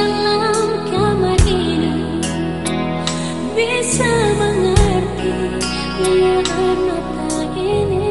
dalam kamar ini bisa mengerti layar mata ini.